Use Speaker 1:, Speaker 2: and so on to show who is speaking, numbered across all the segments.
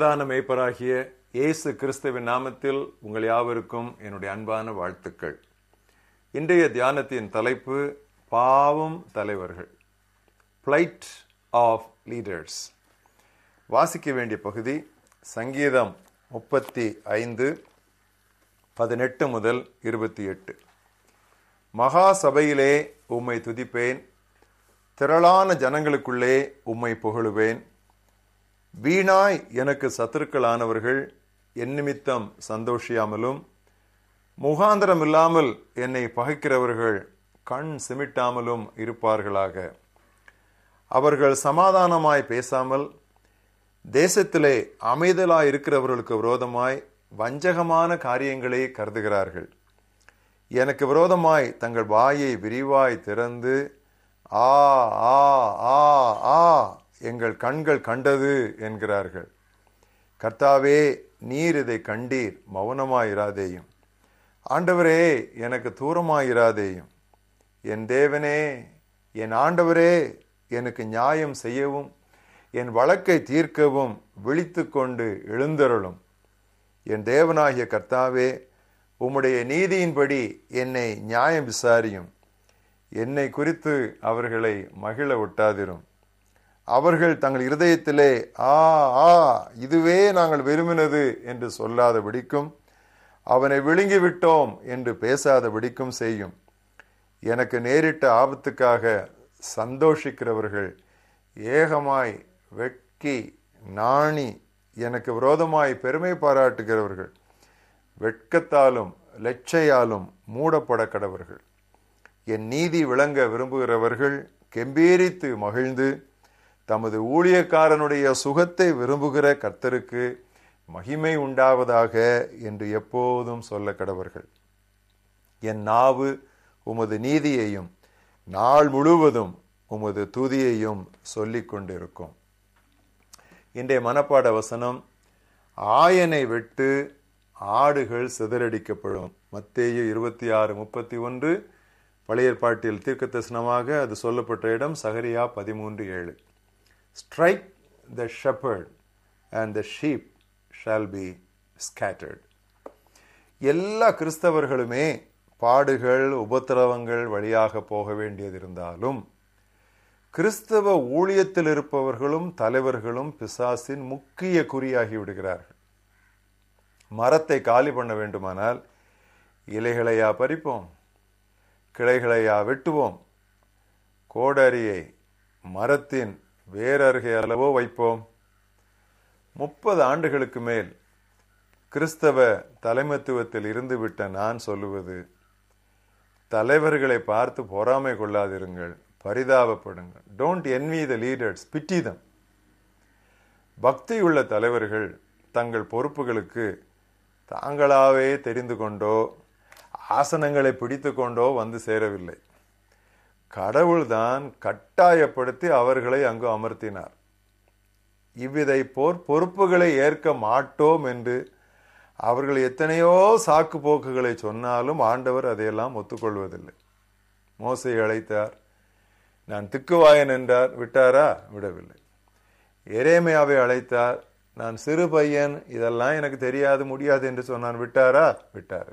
Speaker 1: பிரதான மேய்ப்பராகிய இயேசு கிறிஸ்துவின் நாமத்தில் உங்கள் யாவருக்கும் என்னுடைய அன்பான வாழ்த்துக்கள். இன்றைய தியானத்தின் தலைப்பு பாவம் தலைவர்கள். பிளைட் ஆஃப் லீடர்ஸ் வாசிக்க வேண்டிய பகுதி சங்கீதம் முப்பத்தி ஐந்து பதினெட்டு முதல் இருபத்தி எட்டு. மகா சபையிலே உம்மை துதிப்பேன். திரளான ஜனங்களுக்குள்ளே உம்மை புகழுவேன். வீணாய் எனக்கு சத்துருக்களானவர்கள் என் நிமித்தம் சந்தோஷியாமலும் முகாந்திரம் இல்லாமல் என்னை பகைக்கிறவர்கள் கண் சிமிட்டாமலும் இருப்பார்களாக. அவர்கள் சமாதானமாய் பேசாமல் தேசத்திலே அமைதலாய் இருக்கிறவர்களுக்கு விரோதமாய் வஞ்சகமான காரியங்களை கருதுகிறார்கள். எனக்கு விரோதமாய் தங்கள் வாயை விரிவாய் திறந்து ஆ ஆ ஆ ஆ எங்கள் கண்கள் கண்டது என்கிறார்கள். கர்த்தாவே நீர் இதை கண்டீர் மௌனமாயிராதேயும். ஆண்டவரே எனக்கு தூரமாயிராதேயும். என் தேவனே என் ஆண்டவரே எனக்கு நியாயம் செய்யவும் என் வழக்கை தீர்க்கவும் விழித்து கொண்டு எழுந்தருளும். என் தேவனாகிய கர்த்தாவே உம்முடைய நீதியின்படி என்னை நியாயம் விசாரியும். என்னை குறித்து அவர்களை மகிழ விட்டாதிரும் அவர்கள் தங்கள் இருதயத்திலே ஆ ஆ இதுவே நாங்கள் விரும்பினது என்று சொல்லாதபடிக்கும் அவனை விழுங்கி விட்டோம் என்று பேசாதபடிக்கும் செய்யும். எனக்கு நேரிட்ட ஆபத்துக்காக சந்தோஷிக்கிறவர்கள் ஏகமாய் வெட்கி நாணி எனக்கு விரோதமாய் பெருமை பாராட்டுகிறவர்கள் வெட்கத்தாலும் லட்சையாலும் மூடப்பட கடவர்கள். என் நீதி விளங்க விரும்புகிறவர்கள் கெம்பீரித்து மகிழ்ந்து தமது ஊழியக்காரனுடைய சுகத்தை விரும்புகிற கர்த்தருக்கு மகிமை உண்டாவதாக என்று எப்போதும் சொல்ல கடவர்கள். என் நாவு உமது நீதியையும் நாள் முழுவதும் உமது துதியையும் சொல்லிக் கொண்டிருக்கும். இன்றைய மனப்பாட வசனம் ஆயனை வெட்டு ஆடுகள் சிதறடிக்கப்படும். மத்தேயு இருபத்தி ஆறு முப்பத்தி ஒன்று பழைய பாட்டில் தீர்க்க தரிசனமாக அது சொல்லப்பட்ட இடம் சகரியா பதிமூன்று ஏழு. Strike the shepherd, and the sheep shall be scattered எல்லா கிறிஸ்தவர்களுமே பாடுகள் உபத்திரவங்கள் வழியாக போக வேண்டியதிருந்தாலும் கிறிஸ்தவ ஊழியத்தில் இருப்பவர்களும் தலைவர்களும் பிசாசின் முக்கிய குறியாகி விடுகிறார்கள். மரத்தை காலி பண்ண வேண்டுமானால் இலைகளையா பறிப்போம் கிளைகளையா வெட்டுவோம். கோடரியை மரத்தின் வேறருகே அளவோ வைப்போம். முப்பது ஆண்டுகளுக்கு மேல் கிறிஸ்தவ தலைமத்துவத்தில் இருந்துவிட்ட நான் சொல்லுவது தலைவர்களை பார்த்து பொறாமை கொள்ளாதிருங்கள் பரிதாபப்படுங்கள். Don't envy the leaders pity them பக்தியுள்ள தலைவர்கள் தங்கள் பொறுப்புகளுக்கு தாங்களாவே தெரிந்து கொண்டோ ஆசனங்களை பிடித்து கொண்டோ வந்து சேரவில்லை. கடவுள்தான் கட்டாயப்படுத்தி அவர்களை அங்கு அமர்த்தினார். இவ்விதை போர் பொறுப்புகளை ஏற்க மாட்டோம் என்று அவர்கள் எத்தனையோ சாக்கு போக்குகளை சொன்னாலும் ஆண்டவர் அதையெல்லாம் ஒத்துக்கொள்வதில்லை. மோசை அழைத்தார் நான் திக்குவாயன் என்றார் விட்டாரா? விடவில்லை. எரேமையாவை அழைத்தார் நான் சிறு பையன் இதெல்லாம் எனக்கு தெரியாது முடியாது என்று சொன்னான் விட்டாரா? விட்டார்.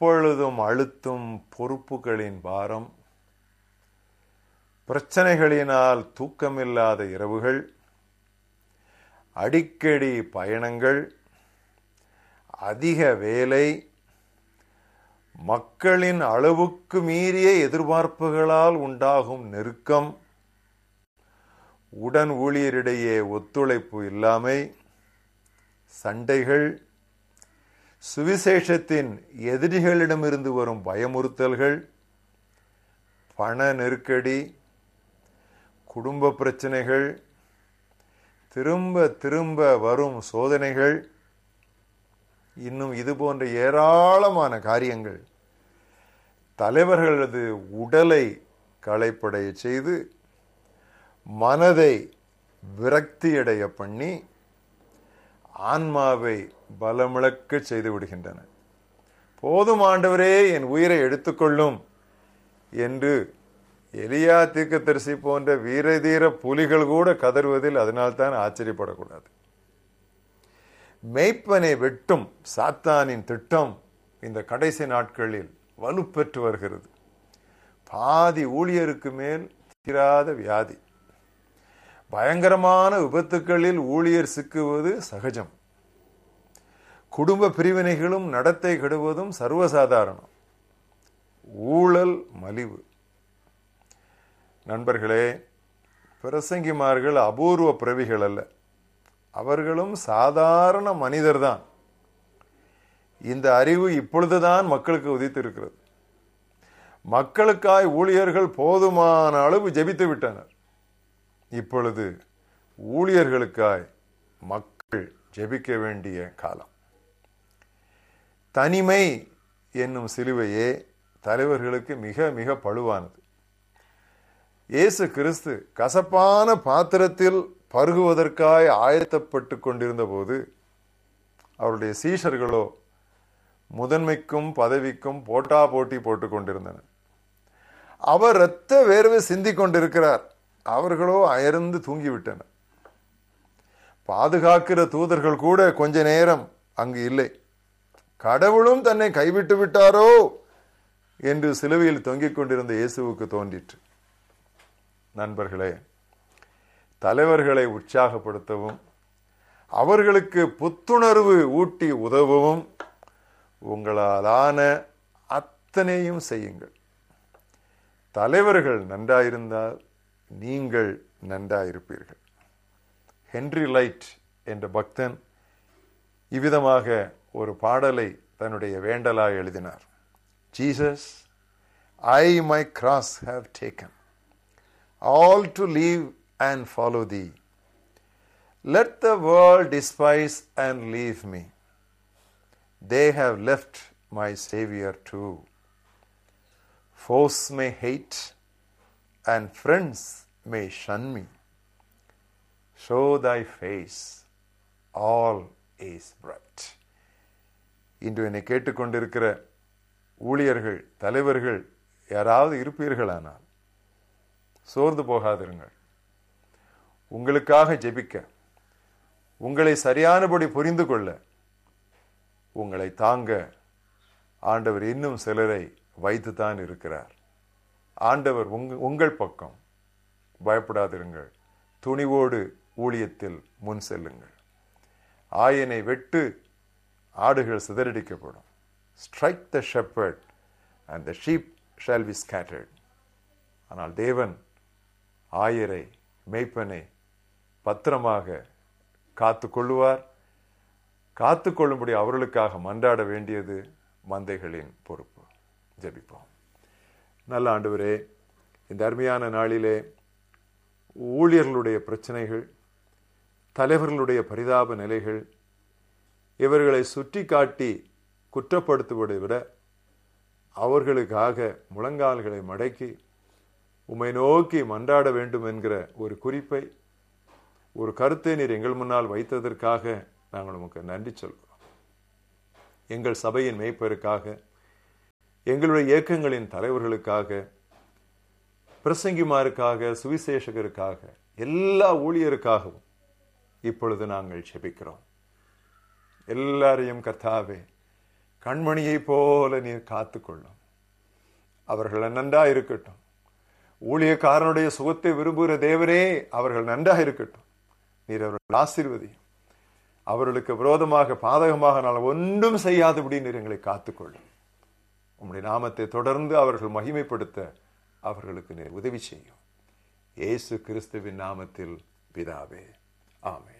Speaker 1: எப்பொழுதும் அழுத்தும் பொறுப்புகளின் பாரம் பிரச்சனைகளினால் தூக்கமில்லாத இரவுகள் அடிக்கடி பயணங்கள் அதிக வேலை மக்களின் அளவுக்கு மீறிய எதிர்பார்ப்புகளால் உண்டாகும் நெருக்கம் உடன் ஊழியரிடையே ஒத்துழைப்பு இல்லாமை சண்டைகள் சுவிசேஷத்தின் எதிரிகளிடமிருந்து வரும் பயமுறுத்தல்கள் பண நெருக்கடி குடும்ப பிரச்சனைகள் திரும்ப திரும்ப வரும் சோதனைகள் இன்னும் இது போன்ற ஏராளமான காரியங்கள் தலைவர்களது உடலை களைப்படைய செய்து மனதை விரக்தியடைய பண்ணி ஆன்மாவை பலமிழக்க செய்து விடுகின்றன. போதும் ஆண்டவரே என் உயிரை எடுத்துக்கொள்ளும் என்று எலியா தீர்க்கதரிசி போன்ற வீரதீர புலிகள் கூட கதறுவதில் அதனால்தான் ஆச்சரியப்படக்கூடாது. மெய்ப்பனை வெட்டும் சாத்தானின் திட்டம் இந்த கடைசி நாட்களில் வலுப்பெற்று வருகிறது. பாதி ஊழியருக்கு மேல் தீராத வியாதி. பயங்கரமான விபத்துக்களில் ஊழியர் சிக்குவது சகஜம். குடும்ப பிரிவினைகளும் நடத்தை கெடுவதும் சர்வசாதாரணம். ஊழல் மலிவு. நண்பர்களே பிரசங்கிமார்கள் அபூர்வ பிறவிகள் அல்ல. அவர்களும் சாதாரண மனிதர்தான் இந்த அறிவு இப்பொழுதுதான் மக்களுக்கு உதித்திருக்கிறது. மக்களுக்காய் ஊழியர்கள் போதுமான அளவு ஜெபித்து விட்டனர். இப்பொழுது ஊழியர்களுக்காய் மக்கள் ஜெபிக்க வேண்டிய காலம். தனிமை என்னும் சிலுவையே தலைவர்களுக்கு மிக மிக பழுவானது. இயேசு கிறிஸ்து கசப்பான பாத்திரத்தில் பருகுவதற்காய் ஆயத்தப்பட்டு கொண்டிருந்த போது அவருடைய சீஷர்களோ முதன்மைக்கும் பதவிக்கும் போட்டா போட்டி போட்டுக் கொண்டிருந்தனர். அவர் இரத்த வேர்வை சிந்திக் கொண்டிருக்கிறார். அவர்களோ அயர்ந்து தூங்கிவிட்டனர். பாதுகாக்கிற தூதர்கள் கூட கொஞ்ச நேரம் அங்கு இல்லை. கடவுளும் தன்னை கைவிட்டு விட்டாரோ என்று சிலுவையில் தொங்கிக் கொண்டிருந்த இயேசுவுக்கு தோன்றிற்று. நண்பர்களே தலைவர்களை உற்சாகப்படுத்தவும் அவர்களுக்கு புத்துணர்வு ஊட்டி உதவவும் உங்களாலான அத்தனையும் செய்யுங்கள். தலைவர்கள் நன்றாயிருந்தால் நீங்கள் நன்றாயிருப்பீர்கள் ஹென்றி லைட் என்ற பக்தன் இவ்விதமாக ஒரு பாடலை தன்னுடைய வேண்டலாய் எழுதினார் Jesus I my cross have taken all to leave and follow thee. Let the world despise and leave me. They have left my Savior too. Foes may hate and friends may shun me. Show thy face, all is bright. இன்று என்னை கேட்டுக்கொண்டிருக்கிற ஊழியர்கள் தலைவர்கள் யாராவது இருப்பீர்களானால் சோர்ந்து போகாதிருங்கள் உங்களுக்காக ஜெபிக்க உங்களை சரியானபடி புரிந்து கொள்ள உங்களை தாங்க ஆண்டவர் இன்னும் சிலரை வைத்துத்தான் இருக்கிறார் ஆண்டவர் உங் உங்கள் பக்கம். பயப்படாதிருங்கள். துணிவோடு ஊழியத்தில் முன் செல்லுங்கள். ஆயனை வெட்டு ஆடுகள் சிதறடிக்கப்படும். Strike the shepherd and the sheep shall be scattered ஆனால் தேவன் ஆயரை மெய்ப்பனை பத்திரமாக காத்து கொள்ளுவார் காத்து கொள்ளும்படி அவர்களுக்காக மன்றாட வேண்டியது மந்தைகளின் பொறுப்பு. ஜெபிப்போம். நல்ல ஆண்டவரே இந்த அருமையான நாளிலே ஊழியர்களுடைய பிரச்சனைகள் தலைவர்களுடைய பரிதாப நிலைகள் இவர்களை சுற்றி காட்டி குற்றப்படுத்துவதை விட அவர்களுக்காக முழங்கால்களை மடக்கி உம்மை நோக்கி மன்றாட வேண்டும் என்கிற ஒரு குறிப்பை ஒரு கருத்தை நீர் எங்கள் முன்னால் வைத்ததற்காக நாங்கள் உமக்கு நன்றி சொல்கிறோம். எங்கள் சபையின் மேய்ப்பருக்காக எங்களுடைய இயக்கங்களின் தலைவர்களுக்காக பிரசங்கிமாருக்காக சுவிசேஷகருக்காக எல்லா ஊழியருக்காகவும் இப்பொழுது நாங்கள் செபிக்கிறோம். எல்லாரையும் கர்த்தாவே கண்மணியை போல நீர் காத்துக்கொள்ளும். அவர்கள் நன்றா இருக்கட்டும். ஊழியக்காரனுடைய சுகத்தை விரும்புகிற தேவரே அவர்கள் நன்றாக இருக்கட்டும். நீர் அவர்கள் ஆசீர்வதியும். அவர்களுக்கு விரோதமாக பாதகமாக நான் ஒன்றும் செய்யாதபடி நீர் எங்களை காத்துக்கொள்ளும். உம்முடைய நாமத்தை தொடர்ந்து அவர்கள் மகிமைப்படுத்த அவர்களுக்கு உதவி செய்யும். இயேசு கிறிஸ்துவின் நாமத்தில் பிதாவே ஆமே